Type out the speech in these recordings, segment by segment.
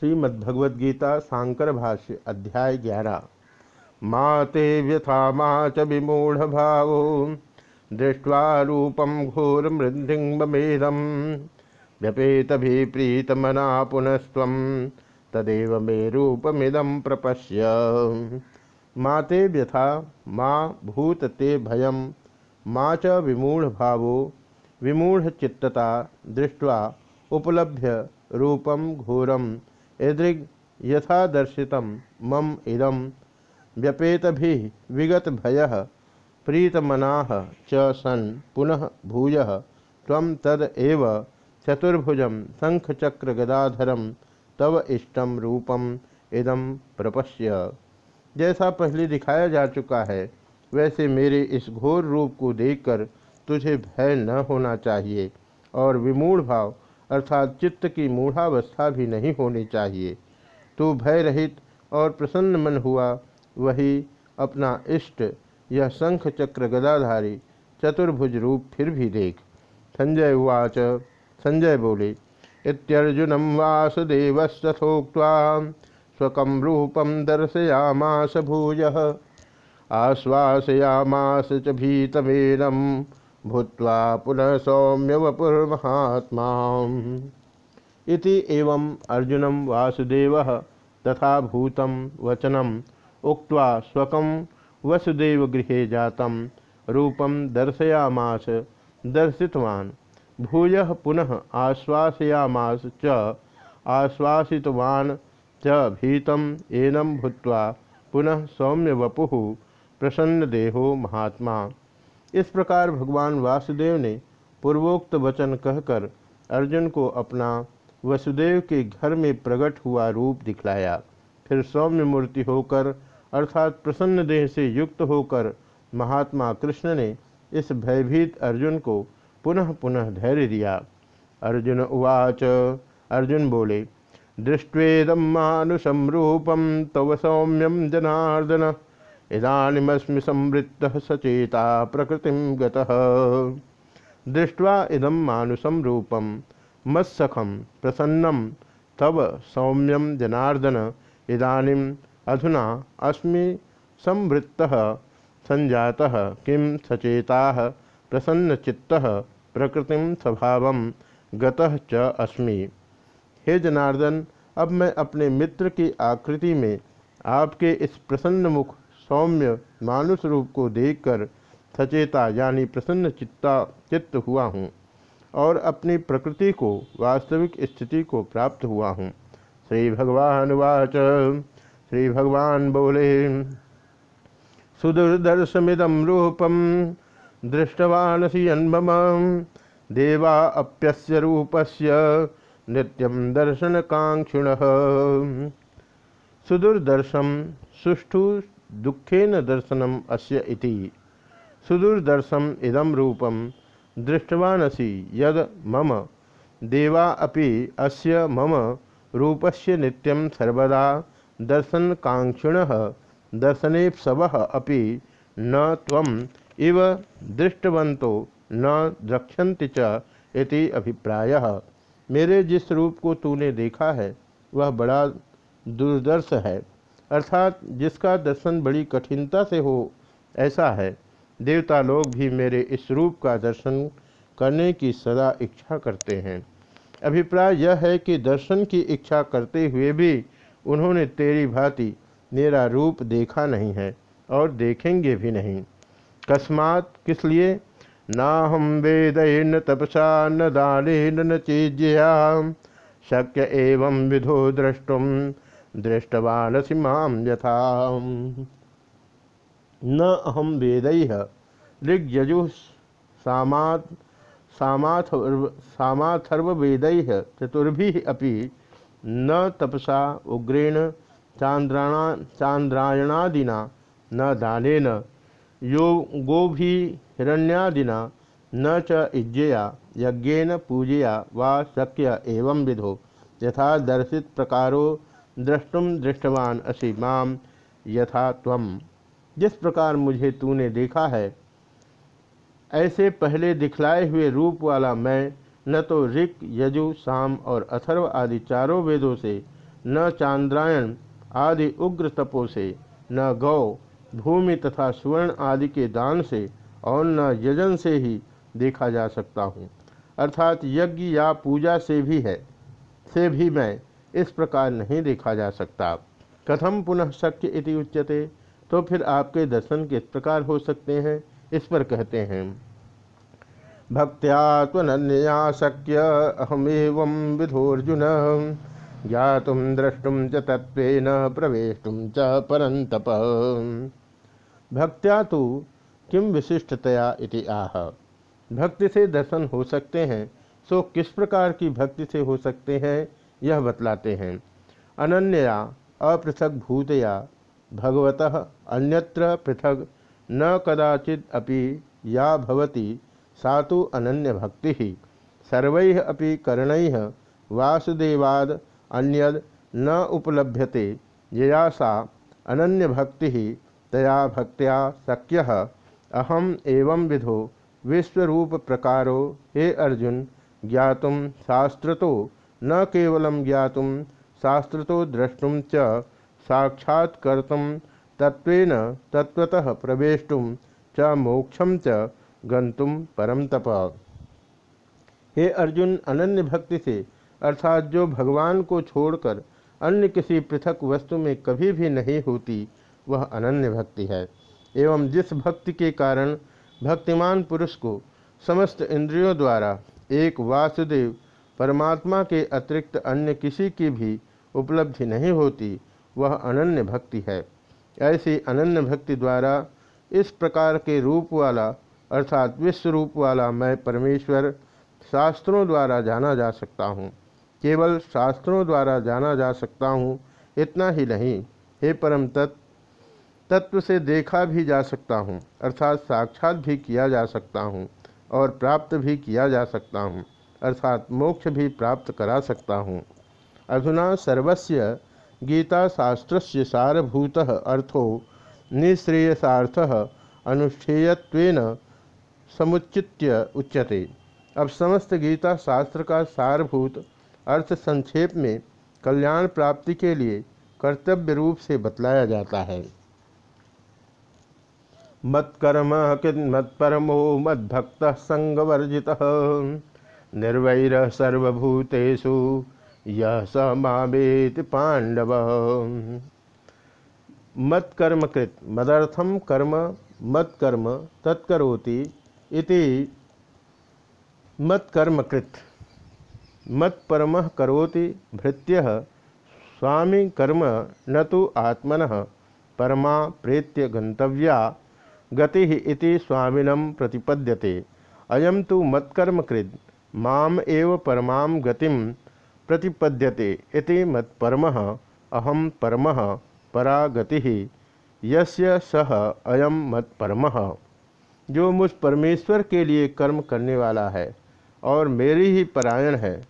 श्रीमद्भगवद्गीता शांकर भाष्य, अध्याय ग्यारह। माँ ते व्यथा, माँ च विमूढ़ भावो। दृष्ट्वा रूपम घोर मृदिंगमेदम व्यपेत भी प्रीतमना पुनस्व तदेव मे रूपमिदम प्रपश्य। माँ ते व्यथा, माँ भूत ते भयम। माँ च विमूढ़ भावो। विमूढ़ चित्तता दृष्ट्वा उपलभ्य रूपम घोरम। एदृग यथा दर्शित मम इदम व्यपेत भी विगत भय प्रीतमना च सन पुनः भूय। तम तद एव चतुर्भुज शंखचक्र गदाधरम तव इष्टम रूपम इदम प्रपश्य। जैसा पहले दिखाया जा चुका है, वैसे मेरे इस घोर रूप को देखकर तुझे भय न होना चाहिए और विमूढ़ भाव अर्थात चित्त की मूढ़ावस्था भी नहीं होनी चाहिए। तू भय रहित और प्रसन्न मन हुआ, वही अपना इष्ट, यह शंख चक्र गदाधारी, चतुर्भुज रूप फिर भी देख। संजय उवाच, संजय बोले, इत्यर्जुनम वासुदेवस्तथोक्ता स्वकम रूपम दर्शयामास भूय। आश्वासयामास च भीतमेनम भूत्वा पुनः सौम्य वपुर्महात्मा इति एवं अर्जुनम वासुदेव तथा भूतम वचनम उक्त्वा स्वकं वसुदेव गृहे जातम रूपम दर्शयामास, दर्शितवान्। भूय पुनः आश्वासयामास च, आश्वासितवान् च भीतम एनम भूत्वा पुनः सौम्य वपु प्रसन्न देहो महात्मा। इस प्रकार भगवान वासुदेव ने पूर्वोक्त वचन कहकर अर्जुन को अपना वसुदेव के घर में प्रकट हुआ रूप दिखलाया। फिर सौम्य मूर्ति होकर, अर्थात प्रसन्न देह से युक्त होकर महात्मा कृष्ण ने इस भयभीत अर्जुन को पुनः पुनः धैर्य दिया। अर्जुन उवाच, अर्जुन बोले दृष्टेदम मानुषम रूपम तव सौम्यम जनार्दन। इदानीमस्मि संवृत्त सचेता प्रकृति दृष्ट्वा इदम मानुषम रूपम मत्सखम प्रसन्नम तव सौम्यम जनार्दन, इदानीम अधुना अस्मि संवृत्त संजाता किं सचेता प्रसन्नचित्त प्रकृति स्वभाव गतः च अस्मि। हे जनार्दन, अब मैं अपने मित्र की आकृति में आपके इस प्रसन्न मुख सौम्य मानुष रूप को देखकर सचेता यानी प्रसन्न चित्ता, चित्त हुआ हूँ और अपनी प्रकृति को, वास्तविक स्थिति को प्राप्त हुआ हूँ। श्री भगवान वाच। श्री भगवान बोले सुदुर्दर्शमिदम रूपम दृष्टवान अन्मम देवा अप्यस्य रूपस्य नित्यम दर्शन कांक्षिण सुदुर्दर्शम सुष्ठु दुखेन दर्शनम अस्य इति। इदम रूपम दृष्टवानसी यद मम। देवा अपि अस्य मम रूपस्य नित्यं सर्वदा दर्शनकांक्षिणः दर्शनेप्सवः अपि न त्वम् इव दृष्टवंतो न द्रक्षन्ति इति अभिप्रायः। मेरे जिस रूप को तूने देखा है, वह बड़ा दुर्दर्श है। अर्थात जिसका दर्शन बड़ी कठिनता से हो, ऐसा है। देवता लोग भी मेरे इस रूप का दर्शन करने की सदा इच्छा करते हैं। अभिप्राय यह है कि दर्शन की इच्छा करते हुए भी उन्होंने तेरी भांति मेरा रूप देखा नहीं है और देखेंगे भी नहीं। कस्मात किस लिए? ना हम वेद न तपसा, न दान न चीज्या शक्य एवं विधो द्रष्टुम। दृष्टवान माम यथा। न अहम वेद ऋग्यजु सामाथ सामाथर्वेद चतुर्भि अपि न तपसा उग्रेण चांद्राणा चांद्रायणादिना न दानेन यो गोभी हिरण्यादिना न च इज्जया, यज्ञेन पूजया वा शक्य एवं विधो। यथा दर्शित प्रकारो द्रष्टुम दृष्टवान असी माम यथा तम जिस प्रकार मुझे तूने देखा है, ऐसे पहले दिखलाए हुए रूप वाला मैं, न तो ऋक, यजु, साम और अथर्व आदि चारों वेदों से, न चांद्रायण आदि उग्र तपो से, न गौ, भूमि तथा सुवर्ण आदि के दान से और न यजन से ही देखा जा सकता हूँ। अर्थात यज्ञ या पूजा से भी है, से भी मैं इस प्रकार नहीं देखा जा सकता। कथम पुनः शक्य इति उच्यते तो फिर आपके दर्शन किस प्रकार हो सकते हैं? इस पर कहते हैं। भक्त्या त्वनन्या शक्य अहमेव विधोर्जुन ज्ञातुम द्रष्टुम च तत्व प्रवेशुम च परंतप भक्त्या तो किम विशिष्टतया इति आह। भक्ति से दर्शन हो सकते हैं, सो किस प्रकार की भक्ति से हो सकते हैं? यह बतलाते हैं। अनन्या अपृथक भूतया भगवत अन्यत्र पृथक न कदाचिद अपि या भवति, सा तो अनन्य भक्ति ही सर्व अपि कर्ण वासुदेवाद अन्यद न उपलभ्यते, यया सा अनन्य भक्ति तया भक्त्या शक्य अहम एवं विधो विश्वरूप प्रकारो हे अर्जुन ज्ञातुम शास्त्रतो न केवलं ज्ञातुम शास्त्रतो द्रष्टुम च साक्षात्कर्तुम तत्वेन तत्वतः प्रवेष्टुम च मोक्षम च गंतुम परम तप। हे अर्जुन अनन्य भक्ति से, अर्थात जो भगवान को छोड़कर अन्य किसी पृथक वस्तु में कभी भी नहीं होती, वह अनन्य भक्ति है। एवं जिस भक्ति के कारण भक्तिमान पुरुष को समस्त इंद्रियों द्वारा एक वासुदेव परमात्मा के अतिरिक्त अन्य किसी की भी उपलब्धि नहीं होती, वह अनन्य भक्ति है। ऐसी अनन्य भक्ति द्वारा इस प्रकार के रूप वाला, अर्थात विश्व रूप वाला मैं परमेश्वर शास्त्रों द्वारा जाना जा सकता हूँ। केवल शास्त्रों द्वारा जाना जा सकता हूँ, इतना ही नहीं। हे परम तत्व तत्व से देखा भी जा सकता हूँ, अर्थात साक्षात भी किया जा सकता हूँ और प्राप्त भी किया जा सकता हूँ। अर्थात मोक्ष भी प्राप्त करा सकता हूँ। अधुना सर्वस्य गीता गीताशास्त्र सारभूत अर्थो निश्रेयसार्थ अनुष्ठेयत्वेन समुचित्य उच्यते। अब समस्त गीता शास्त्र का सारभूत अर्थ संक्षेप में कल्याण प्राप्ति के लिए कर्तव्य रूप से बतलाया जाता है। मत्कर्म मत्परमो मद्भक्त संगवर्जित। निर्वैर सर्वभूतेषु यह स मामेति पांडव मत्कर्मकृत मदर्थम कर्म, मत्कर्म तत्करोति इति मत्कर्मकृत। मत्परम करोति भृत्य, स्वामी कर्म न तो आत्मन, परमा प्रेत्य गंतव्या गति इति स्वामिनम प्रतिपद्यते। अयम तो मत्कर्मकृत माम एव परमां गतिम प्रतिपद्यते इति मत्परम अहम परम परा गति यस्य सह अयम जो मुझ परमेश्वर के लिए कर्म करने वाला है और मेरी ही परायण है,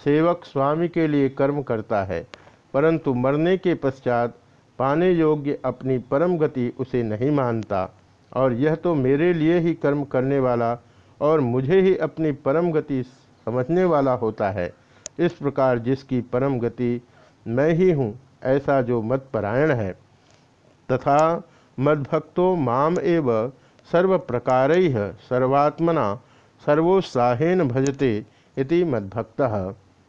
सेवक स्वामी के लिए कर्म करता है, परंतु मरने के पश्चात पाने योग्य अपनी परम गति उसे नहीं मानता, और यह तो मेरे लिए ही कर्म करने वाला और मुझे ही अपनी परम गति समझने वाला होता है। इस प्रकार जिसकी परम गति मैं ही हूँ, ऐसा जो मत परायण है। तथा मद्भक्तो माम एव सर्व प्रकार सर्वात्मना सर्वोत्साहेन भजते इति मद्भक्त।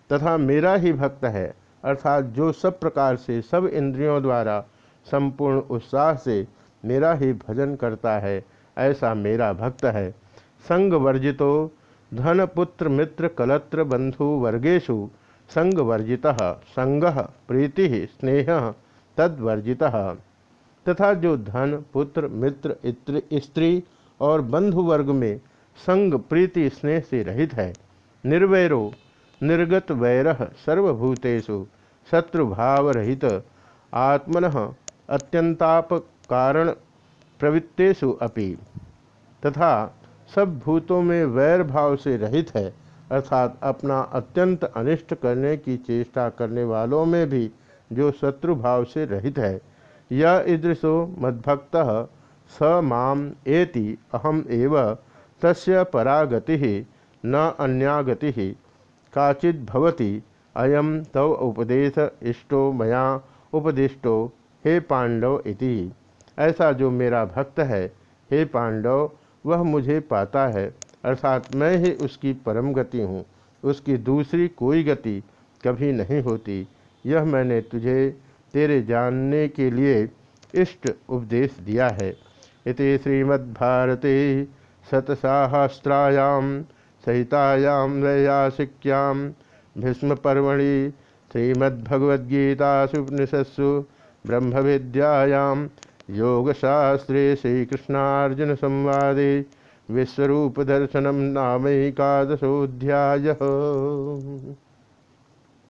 तथा मेरा ही भक्त है, अर्थात जो सब प्रकार से सब इंद्रियों द्वारा संपूर्ण उत्साह से मेरा ही भजन करता है, ऐसा मेरा भक्त है। संग वर्जितो धन पुत्र मित्र कलत्र बंधु वर्गेशु संग वर्जिता संग, प्रीति, स्नेह, तद्वर्जिता। तथा जो धन, पुत्र, मित्र स्त्री और बंधु वर्ग में संग, प्रीति, स्नेह से रहित है, निर्वैरो, निर्गत वैर, सर्वभूतेषु शत्रुभाव रहित, आत्मन अत्यंताप कारण प्रवृत्तेषु अपि। तथा सब भूतों में वैर भाव से रहित है, अर्थात अपना अत्यंत अनिष्ट करने की चेष्टा करने वालों में भी जो शत्रु भाव से रहित है। यह ईदृशो मद्भक्त स माम एति अहम एव तस्य परागति न अन्यागति। काचिद भवति अयम तव उपदेश इष्टो मया उपदिष्टो, हे पांडव इति। ऐसा जो मेरा भक्त है, हे पांडव वह मुझे पाता है, अर्थात मैं ही उसकी परम गति हूँ, उसकी दूसरी कोई गति कभी नहीं होती। यह मैंने तुझे, तेरे जानने के लिए इष्ट उपदेश दिया है। इति श्रीमद्भारते शतसाहस्रायाम सहितायाम वैयासिक्यां भीष्मपर्वणि श्रीमद्भगवद्गीतासुपनिषत्सु ब्रह्म विद्यायां योगशास्त्रे श्रीकृष्णार्जुन संवादे नाम नामैकादशोऽध्यायः।